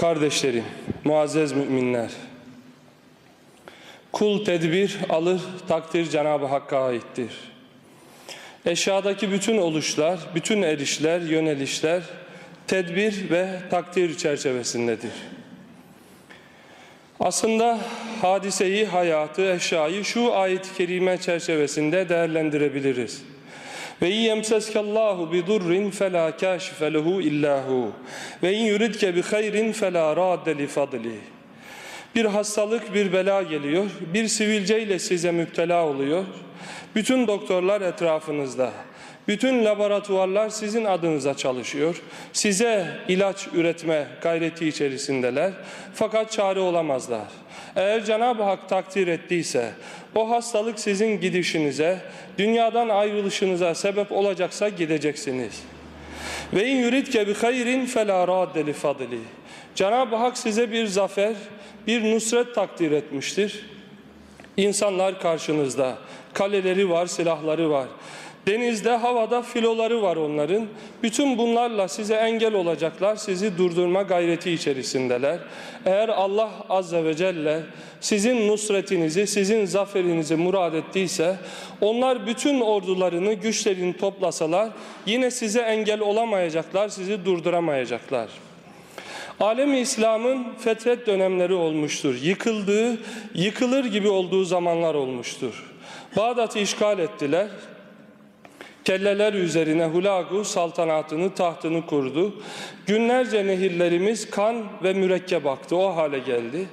Kardeşlerim, muazzez müminler. Kul tedbir alır, takdir Cenab-ı Hakk'a aittir. Eşyadaki bütün oluşlar, bütün erişler, yönelişler tedbir ve takdir çerçevesindedir. Aslında hadiseyi, hayatı, eşyayı şu ayet-i kerime çerçevesinde değerlendirebiliriz. Ve in yemseskallahu bi durrin fela kashife lehu illa hu ve in yuridke bi hayrin fela radde li fadli. Bir hastalık, bir bela geliyor. Bir sivilceyle size müptela oluyor. Bütün doktorlar etrafınızda. Bütün laboratuvarlar sizin adınıza çalışıyor. Size ilaç üretme gayreti içerisindeler. Fakat çare olamazlar. Eğer Cenab-ı Hak takdir ettiyse, o hastalık sizin gidişinize, dünyadan ayrılışınıza sebep olacaksa gideceksiniz. Ve in yuridke bi hayrin fela radde li. Cenab-ı Hak size bir zafer, bir nusret takdir etmiştir. İnsanlar karşınızda. Kaleleri var, silahları var. Denizde, havada filoları var onların. Bütün bunlarla size engel olacaklar, sizi durdurma gayreti içerisindeler. Eğer Allah Azze ve Celle sizin nusretinizi, sizin zaferinizi murad ettiyse, onlar bütün ordularını, güçlerini toplasalar, yine size engel olamayacaklar, sizi durduramayacaklar. Alemi İslam'ın fetret dönemleri olmuştur. Yıkıldığı, yıkılır gibi olduğu zamanlar olmuştur. Bağdat'ı işgal ettiler. Kelleler üzerine Hulagu saltanatını, tahtını kurdu. Günlerce nehirlerimiz kan ve mürekkep aktı. O hale geldi.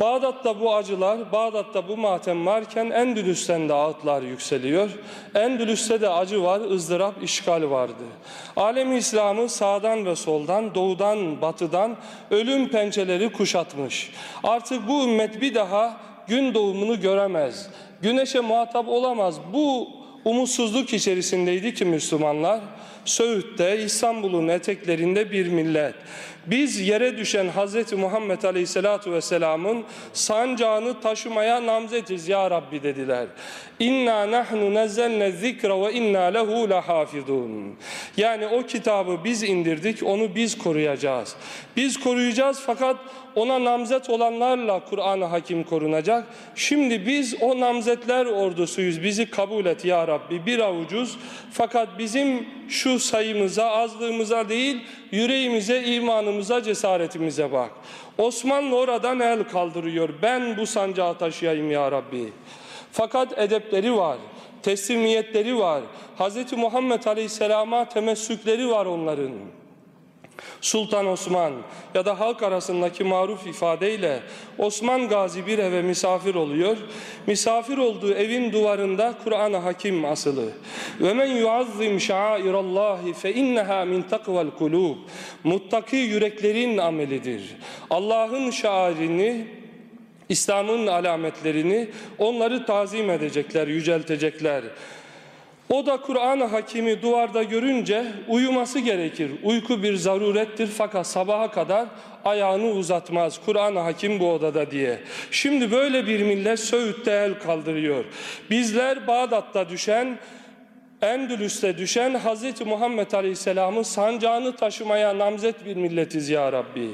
Bağdat'ta bu acılar, Bağdat'ta bu matem varken Endülüs'ten de ağıtlar yükseliyor. Endülüs'te de acı var, ızdırap, işgal vardı. Alemi İslam'ı sağdan ve soldan, doğudan, batıdan ölüm pençeleri kuşatmış. Artık bu ümmet bir daha gün doğumunu göremez. Güneşe muhatap olamaz. Bu umutsuzluk içerisindeydi ki Müslümanlar. Söğüt'te, İstanbul'un eteklerinde bir millet. Biz yere düşen Hz. Muhammed Aleyhisselatu Vesselam'ın sancağını taşımaya namzetiz ya Rabbi dediler. İnna nahnu nezzelne zikra ve inna lehu lahafizun. Yani o kitabı biz indirdik, onu biz koruyacağız. Biz koruyacağız fakat ona namzet olanlarla Kur'an-ı Hakim korunacak. Şimdi biz o namzetler ordusuyuz. Bizi kabul et ya Rabbi. Bir avucuz. Fakat bizim şu sayımıza, azlığımıza değil, yüreğimize, imanımıza, cesaretimize bak. Osmanlı oradan el kaldırıyor. Ben bu sancağı taşıyayım ya Rabbi. Fakat edepleri var, teslimiyetleri var. Hz. Muhammed Aleyhisselam'a temessükleri var onların. Sultan Osman ya da halk arasındaki maruf ifadeyle Osman Gazi bir eve misafir oluyor. Misafir olduğu evin duvarında Kur'an-ı Hakim asılı. Ve men yuazzim şairallahi fe inneha min takval kulub. Muttaki yüreklerin amelidir. Allah'ın şairini İslam'ın alametlerini onları tazim edecekler, yüceltecekler. O da Kur'an-ı Hakimi duvarda görünce uyuması gerekir. Uyku bir zarurettir fakat sabaha kadar ayağını uzatmaz. Kur'an-ı Hakim bu odada diye. Şimdi böyle bir millet Söğüt'te el kaldırıyor. Bizler Bağdat'ta düşen Endülüs'te düşen Hz. Muhammed Aleyhisselam'ın sancağını taşımaya namzet bir milletiz ya Rabbi.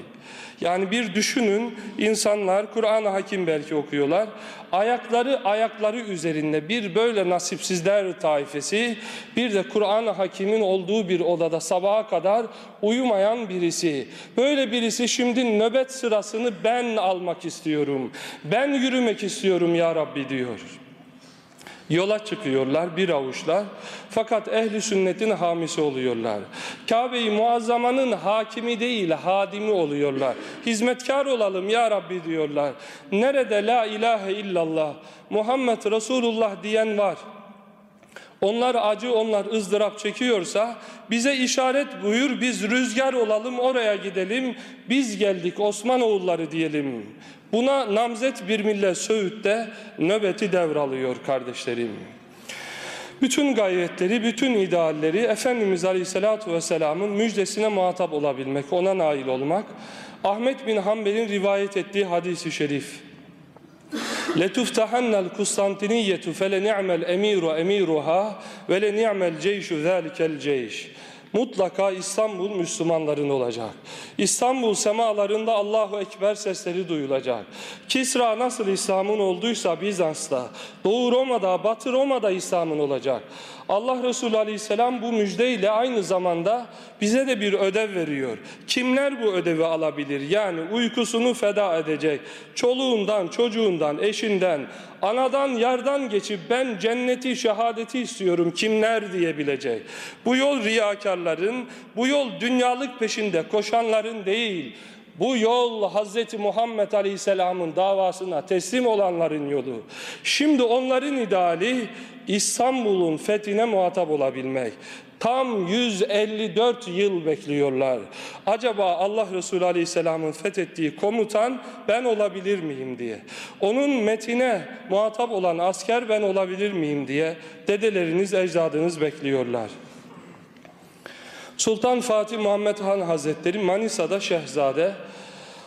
Yani bir düşünün insanlar Kur'an-ı Hakim belki okuyorlar. Ayakları ayakları üzerinde bir böyle nasipsizler taifesi bir de Kur'an-ı Hakim'in olduğu bir odada sabaha kadar uyumayan birisi. Böyle birisi şimdi nöbet sırasını ben almak istiyorum. Ben yürümek istiyorum ya Rabbi diyor. Yola çıkıyorlar bir avuçlar fakat ehli sünnetin hamisi oluyorlar. Kabe-i Muazzama'nın hakimi değil hadimi oluyorlar. Hizmetkar olalım ya Rabbi diyorlar. Nerede la ilahe illallah Muhammed Resulullah diyen var. Onlar acı, onlar ızdırap çekiyorsa bize işaret buyur, biz rüzgar olalım, oraya gidelim, biz geldik Osmanoğulları diyelim. Buna namzet bir millet Söğüt'te nöbeti devralıyor kardeşlerim. Bütün gayretleri, bütün idealleri Efendimiz Aleyhisselatü Vesselam'ın müjdesine muhatap olabilmek, ona nail olmak. Ahmet bin Hanbel'in rivayet ettiği hadisi şerif. لَتُفْتَحَنَّ الْكُسْتَنْتِنِيَّةُ فَلَنِعْمَ الْاَم۪يرُ اَم۪يرُهَا وَلَنِعْمَ الْجَيْشُ ذَٰلِكَ الْجَيْشِ mutlaka İstanbul Müslümanların olacak. İstanbul semalarında Allahu Ekber sesleri duyulacak. Kisra nasıl İslam'ın olduysa Bizans'ta, Doğu Roma'da, Batı Roma'da İslam'ın olacak. Allah Resulü Aleyhisselam bu müjdeyle aynı zamanda bize de bir ödev veriyor. Kimler bu ödevi alabilir? Yani uykusunu feda edecek, çoluğundan, çocuğundan, eşinden, anadan, yardan geçip ben cenneti, şehadeti istiyorum kimler diyebilecek. Bu yol riyakarların, bu yol dünyalık peşinde koşanların değil, bu yol Hazreti Muhammed Aleyhisselam'ın davasına teslim olanların yolu. Şimdi onların ideali İstanbul'un fethine muhatap olabilmek. Tam 154 yıl bekliyorlar. Acaba Allah Resulü Aleyhisselam'ın fethettiği komutan ben olabilir miyim diye. Onun metine muhatap olan asker ben olabilir miyim diye dedeleriniz, ecdadınız bekliyorlar. Sultan Fatih Muhammed Han Hazretleri Manisa'da şehzade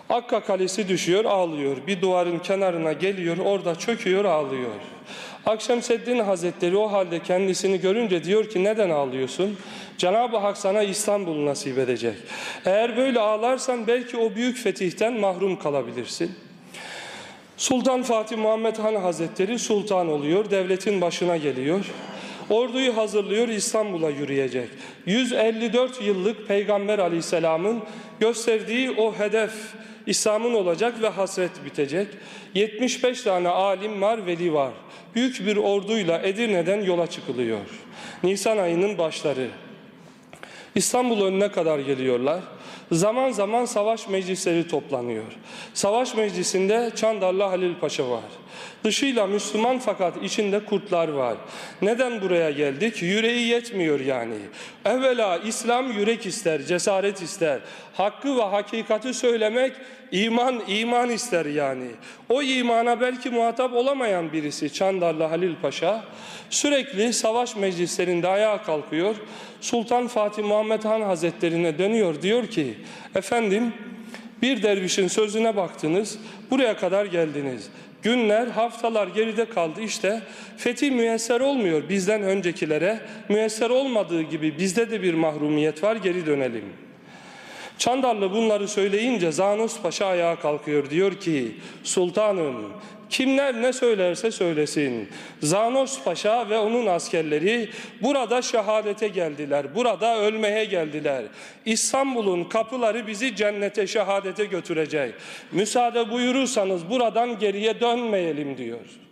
Akka Kalesi düşüyor ağlıyor. Bir duvarın kenarına geliyor orada çöküyor ağlıyor. Akşemseddin Hazretleri o halde kendisini görünce diyor ki neden ağlıyorsun? Cenab-ı Hak sana İstanbul nasip edecek. Eğer böyle ağlarsan belki o büyük fetihten mahrum kalabilirsin. Sultan Fatih Muhammed Han Hazretleri sultan oluyor, devletin başına geliyor. Orduyu hazırlıyor İstanbul'a yürüyecek. 154 yıllık Peygamber Aleyhisselam'ın gösterdiği o hedef İslam'ın olacak ve hasret bitecek. 75 tane alim var, veli var. Büyük bir orduyla Edirne'den yola çıkılıyor. Nisan ayının başları. İstanbul önüne kadar geliyorlar. Zaman zaman savaş meclisleri toplanıyor. Savaş meclisinde Çandarlı Halil Paşa var. Dışıyla Müslüman fakat içinde kurtlar var. Neden buraya geldik? Yüreği yetmiyor yani. Evvela İslam yürek ister, cesaret ister. Hakkı ve hakikati söylemek iman iman ister yani. O imana belki muhatap olamayan birisi Çandarlı Halil Paşa sürekli savaş meclislerinde ayağa kalkıyor. Sultan Fatih Muhammed Han Hazretlerine dönüyor diyor ki efendim bir dervişin sözüne baktınız buraya kadar geldiniz. Günler, haftalar geride kaldı. İşte fetih müyesser olmuyor bizden öncekilere. Müyesser olmadığı gibi bizde de bir mahrumiyet var. Geri dönelim. Çandarlı bunları söyleyince Zanos Paşa ayağa kalkıyor. Diyor ki sultanım kimler ne söylerse söylesin. Zanos Paşa ve onun askerleri burada şehadete geldiler. Burada ölmeye geldiler. İstanbul'un kapıları bizi cennete şehadete götürecek. Müsaade buyurursanız buradan geriye dönmeyelim diyor.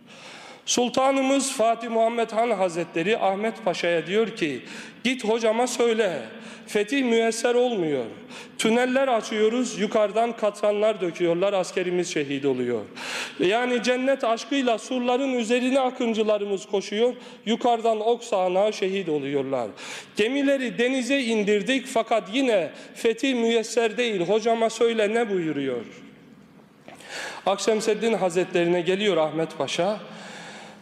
Sultanımız Fatih Muhammed Han Hazretleri Ahmet Paşa'ya diyor ki git hocama söyle fetih müyesser olmuyor. Tüneller açıyoruz yukarıdan katranlar döküyorlar askerimiz şehit oluyor. Yani cennet aşkıyla surların üzerine akıncılarımız koşuyor yukarıdan ok sağanağı şehit oluyorlar. Gemileri denize indirdik fakat yine fetih müyesser değil hocama söyle ne buyuruyor? Akşemseddin Hazretlerine geliyor Ahmet Paşa.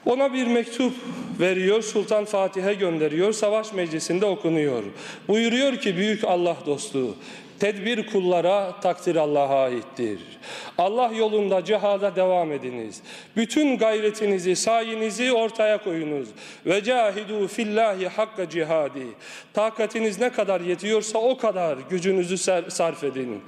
Ona bir mektup veriyor, Sultan Fatih'e gönderiyor, savaş meclisinde okunuyor. Buyuruyor ki büyük Allah dostu, tedbir kullara, takdir Allah'a aittir. Allah yolunda cihada devam ediniz. Bütün gayretinizi, sayinizi ortaya koyunuz. Ve cahidu fillahi hakka cihadi. Takatiniz ne kadar yetiyorsa o kadar gücünüzü sarf edin.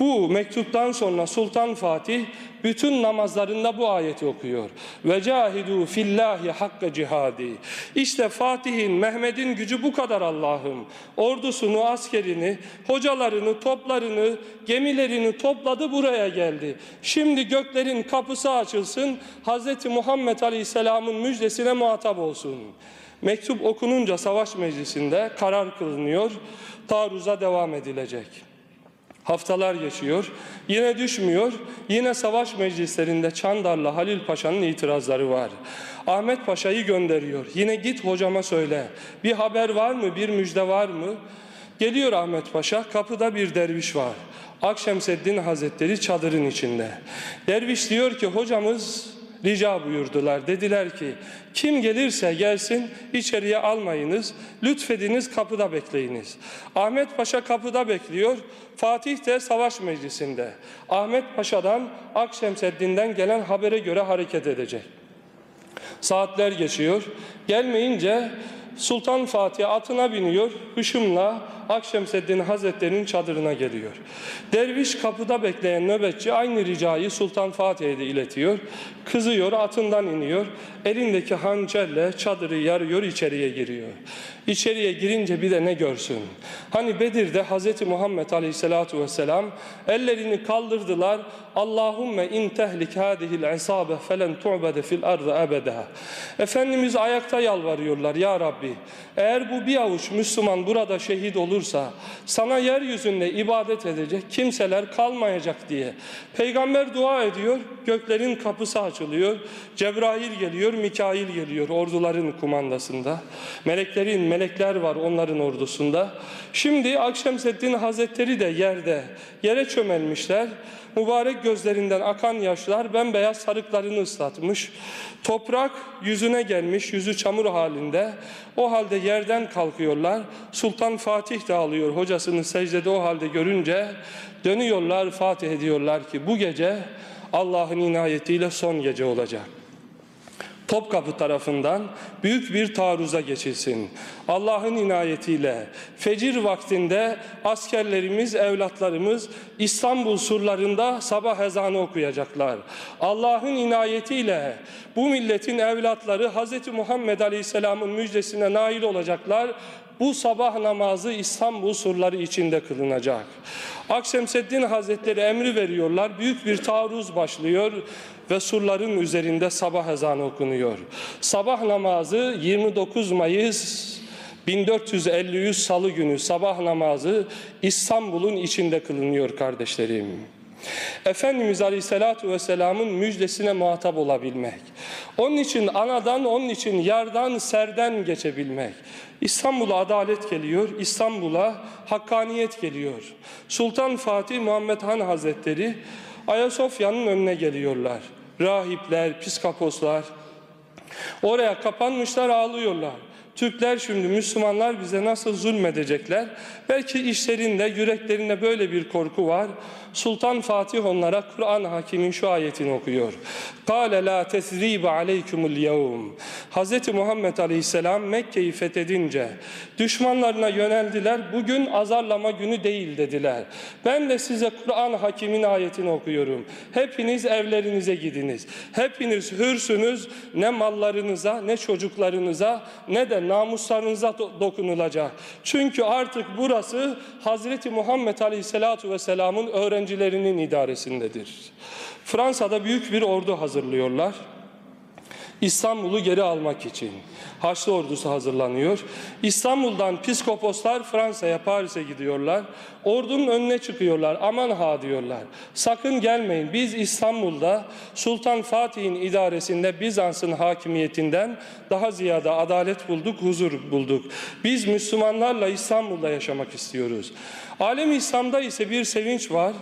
Bu mektuptan sonra Sultan Fatih bütün namazlarında bu ayeti okuyor. Ve cahidu fillahi hakka cihadi. İşte Fatih'in, Mehmet'in gücü bu kadar Allah'ım. Ordusunu, askerini, hocalarını, toplarını, gemilerini topladı buraya geldi. Şimdi göklerin kapısı açılsın. Hz. Muhammed Aleyhisselam'ın müjdesine muhatap olsun. Mektup okununca savaş meclisinde karar kılınıyor. Taarruza devam edilecek. Haftalar geçiyor. Yine düşmüyor. Yine savaş meclislerinde Çandarlı Halil Paşa'nın itirazları var. Ahmet Paşa'yı gönderiyor. Yine git hocama söyle. Bir haber var mı? Bir müjde var mı? Geliyor Ahmet Paşa. Kapıda bir derviş var. Akşemseddin Hazretleri çadırın içinde. Derviş diyor ki hocamız rica buyurdular. Dediler ki kim gelirse gelsin içeriye almayınız. Lütfediniz kapıda bekleyiniz. Ahmet Paşa kapıda bekliyor. Fatih de savaş meclisinde. Ahmet Paşa'dan Akşemseddin'den gelen habere göre hareket edecek. Saatler geçiyor. Gelmeyince Sultan Fatih atına biniyor, hışımla Akşemseddin Hazretleri'nin çadırına geliyor. Derviş kapıda bekleyen nöbetçi aynı ricayı Sultan Fatih'e de iletiyor. Kızıyor, atından iniyor. Elindeki hançerle çadırı yarıyor, içeriye giriyor. İçeriye girince bir de ne görsün? Hani Bedir'de Hz. Muhammed Aleyhisselatu Vesselam ellerini kaldırdılar. Allahümme in tehlik hadihil isabe felen tu'bede fil ardı ebeda. Efendimiz ayakta yalvarıyorlar ya Rabbi. Eğer bu bir avuç Müslüman burada şehit olursa sana yeryüzünde ibadet edecek kimseler kalmayacak diye. Peygamber dua ediyor. Göklerin kapısı açılıyor. Cebrail geliyor, Mikail geliyor orduların kumandasında. Meleklerin, melekler var onların ordusunda. Şimdi Akşemseddin Hazretleri de yerde, yere çömelmişler. Mübarek gözlerinden akan yaşlar bembeyaz sarıklarını ıslatmış. Toprak yüzüne gelmiş, yüzü çamur halinde. O halde yerden kalkıyorlar. Sultan Fatih de alıyor hocasını secdede o halde görünce dönüyorlar Fatih ediyorlar ki bu gece Allah'ın inayetiyle son gece olacak. Topkapı tarafından büyük bir taarruza geçilsin. Allah'ın inayetiyle fecir vaktinde askerlerimiz, evlatlarımız İstanbul surlarında sabah ezanı okuyacaklar. Allah'ın inayetiyle bu milletin evlatları Hz. Muhammed Aleyhisselam'ın müjdesine nail olacaklar. Bu sabah namazı İstanbul surları içinde kılınacak. Akşemseddin Hazretleri emri veriyorlar. Büyük bir taarruz başlıyor ve surların üzerinde sabah ezanı okunuyor. Sabah namazı 29 Mayıs 1453 Salı günü sabah namazı İstanbul'un içinde kılınıyor kardeşlerim. Efendimiz Aleyhisselatü Vesselam'ın müjdesine muhatap olabilmek. Onun için anadan, onun için yardan, serden geçebilmek. İstanbul'a adalet geliyor, İstanbul'a hakkaniyet geliyor. Sultan Fatih Muhammed Han Hazretleri Ayasofya'nın önüne geliyorlar. Rahipler, piskaposlar oraya kapanmışlar ağlıyorlar. Türkler şimdi Müslümanlar bize nasıl zulmedecekler? Belki işlerinde, yüreklerinde böyle bir korku var. Sultan Fatih onlara Kur'an hakimin şu ayetini okuyor. قَالَ لَا تَثْرِيبَ عَلَيْكُمُ الْيَوْمِ Hz. Muhammed Aleyhisselam Mekke'yi fethedince düşmanlarına yöneldiler. Bugün azarlama günü değil dediler. Ben de size Kur'an hakimin ayetini okuyorum. Hepiniz evlerinize gidiniz. Hepiniz hürsünüz. Ne mallarınıza, ne çocuklarınıza, ne de namuslarınıza do- dokunulacak. Çünkü artık burası Hazreti Muhammed Aleyhisselatu Vesselam'ın öğrencilerinin idaresindedir. Fransa'da büyük bir ordu hazırlıyorlar. İstanbul'u geri almak için. Haçlı ordusu hazırlanıyor. İstanbul'dan piskoposlar Fransa'ya, Paris'e gidiyorlar. Ordunun önüne çıkıyorlar. Aman ha diyorlar. Sakın gelmeyin. Biz İstanbul'da Sultan Fatih'in idaresinde Bizans'ın hakimiyetinden daha ziyade adalet bulduk, huzur bulduk. Biz Müslümanlarla İstanbul'da yaşamak istiyoruz. Alem İslam'da ise bir sevinç var.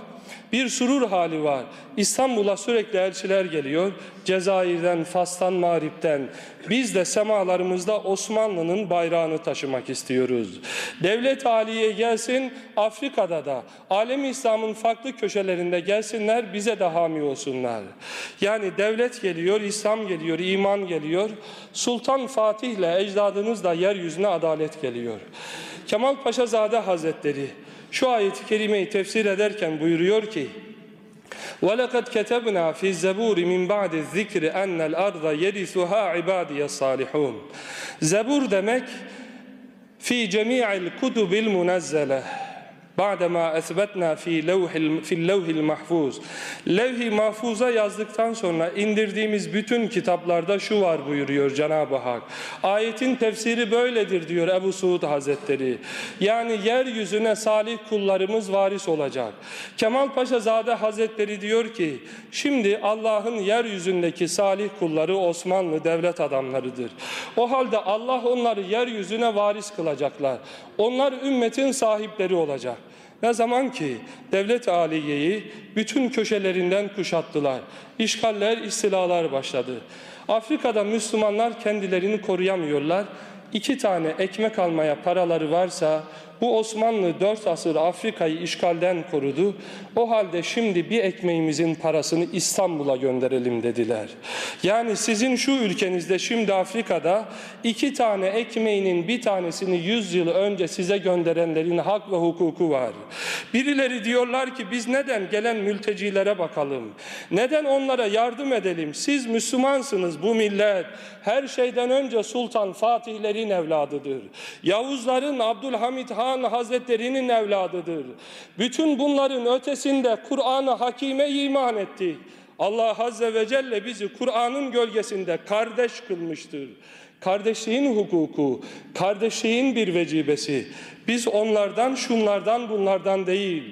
Bir surur hali var. İstanbul'a sürekli elçiler geliyor. Cezayir'den, Fas'tan, Mağrip'ten. Biz de semalarımızda Osmanlı'nın bayrağını taşımak istiyoruz. Devlet aliye gelsin, Afrika'da da, alem İslam'ın farklı köşelerinde gelsinler, bize de hami olsunlar. Yani devlet geliyor, İslam geliyor, iman geliyor. Sultan Fatih'le ecdadınızla yeryüzüne adalet geliyor. Kemal Paşazade Hazretleri şu ayeti kerimeyi tefsir ederken buyuruyor ki وَلَقَدْ كَتَبْنَا فِي الزَّبُورِ مِنْ بَعْدِ الذِّكْرِ اَنَّ الْأَرْضَ يَرِثُهَا عِبَادِيَ الصَّالِحُونَ Zebur demek fi cemi'il kutubil munezzele Ba'dema esbetna fi levhil fil levhil mahfuz. Levh-i mahfuza yazdıktan sonra indirdiğimiz bütün kitaplarda şu var buyuruyor Cenab-ı Hak. Ayetin tefsiri böyledir diyor Ebu Suud Hazretleri. Yani yeryüzüne salih kullarımız varis olacak. Kemal Paşa Zade Hazretleri diyor ki şimdi Allah'ın yeryüzündeki salih kulları Osmanlı devlet adamlarıdır. O halde Allah onları yeryüzüne varis kılacaklar. Onlar ümmetin sahipleri olacak. Ne zaman ki devlet aliyeyi bütün köşelerinden kuşattılar. İşgaller, istilalar başladı. Afrika'da Müslümanlar kendilerini koruyamıyorlar. İki tane ekmek almaya paraları varsa bu Osmanlı dört asır Afrika'yı işgalden korudu. O halde şimdi bir ekmeğimizin parasını İstanbul'a gönderelim dediler. Yani sizin şu ülkenizde şimdi Afrika'da iki tane ekmeğinin bir tanesini yüz yıl önce size gönderenlerin hak ve hukuku var. Birileri diyorlar ki biz neden gelen mültecilere bakalım? Neden onlara yardım edelim? Siz Müslümansınız bu millet. Her şeyden önce Sultan Fatihlerin evladıdır. Yavuzların Abdülhamit Han Hazretleri'nin evladıdır. Bütün bunların ötesinde Kur'an-ı Hakime iman ettik. Allah Azze ve Celle bizi Kur'an'ın gölgesinde kardeş kılmıştır. Kardeşliğin hukuku, kardeşliğin bir vecibesi. Biz onlardan, şunlardan, bunlardan değil.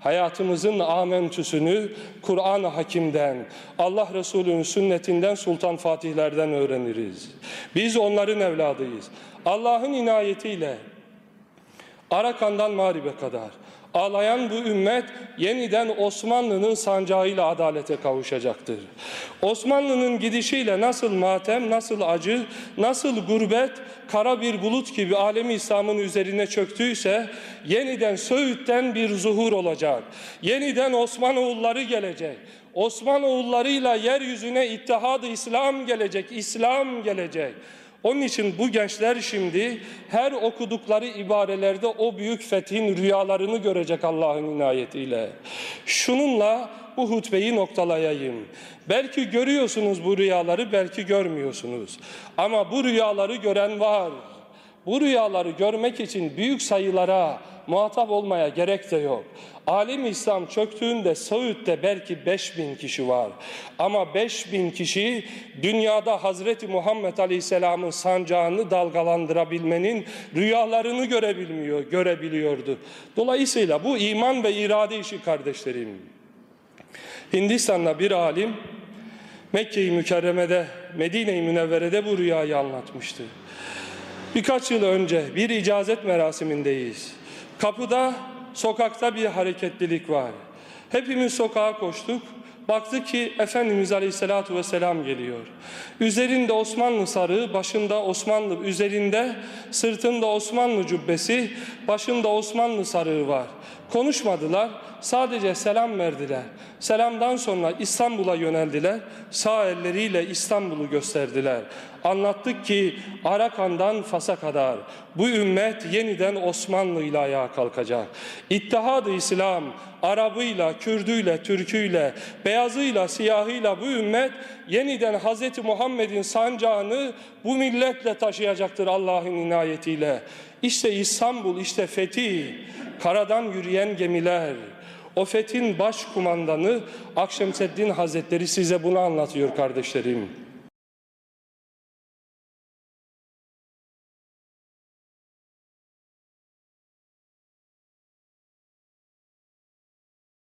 Hayatımızın amentüsünü Kur'an-ı Hakim'den, Allah Resulü'nün sünnetinden, Sultan Fatihlerden öğreniriz. Biz onların evladıyız. Allah'ın inayetiyle Arakan'dan Mağrib'e kadar ağlayan bu ümmet yeniden Osmanlı'nın sancağıyla adalete kavuşacaktır. Osmanlı'nın gidişiyle nasıl matem, nasıl acı, nasıl gurbet kara bir bulut gibi alemi İslam'ın üzerine çöktüyse yeniden Söğüt'ten bir zuhur olacak. Yeniden Osmanoğulları gelecek. Osmanoğullarıyla yeryüzüne ittihad İslam gelecek, İslam gelecek. Onun için bu gençler şimdi her okudukları ibarelerde o büyük fethin rüyalarını görecek Allah'ın inayetiyle. Şununla bu hutbeyi noktalayayım. Belki görüyorsunuz bu rüyaları, belki görmüyorsunuz. Ama bu rüyaları gören var. Bu rüyaları görmek için büyük sayılara muhatap olmaya gerek de yok. Alim İslam çöktüğünde Saud'de belki 5000 kişi var. Ama 5000 kişi dünyada Hazreti Muhammed Aleyhisselam'ın sancağını dalgalandırabilmenin rüyalarını görebilmiyor, görebiliyordu. Dolayısıyla bu iman ve irade işi kardeşlerim. Hindistan'da bir alim Mekke-i Mükerreme'de, Medine-i Münevvere'de bu rüyayı anlatmıştı. Birkaç yıl önce bir icazet merasimindeyiz. Kapıda, sokakta bir hareketlilik var. Hepimiz sokağa koştuk. Baktı ki Efendimiz Aleyhisselatü Vesselam geliyor. Üzerinde Osmanlı sarığı, başında Osmanlı, üzerinde sırtında Osmanlı cübbesi, başında Osmanlı sarığı var. Konuşmadılar, sadece selam verdiler. Selamdan sonra İstanbul'a yöneldiler, sağ elleriyle İstanbul'u gösterdiler. Anlattık ki Arakan'dan Fas'a kadar bu ümmet yeniden Osmanlı ile ayağa kalkacak. İttihad-ı İslam, Arabıyla, Kürdüyle, Türküyle, beyazıyla, siyahıyla bu ümmet yeniden Hz. Muhammed'in sancağını bu milletle taşıyacaktır Allah'ın inayetiyle. İşte İstanbul, işte fetih, karadan yürüyen gemiler, o fethin baş kumandanı Akşemseddin Hazretleri size bunu anlatıyor kardeşlerim.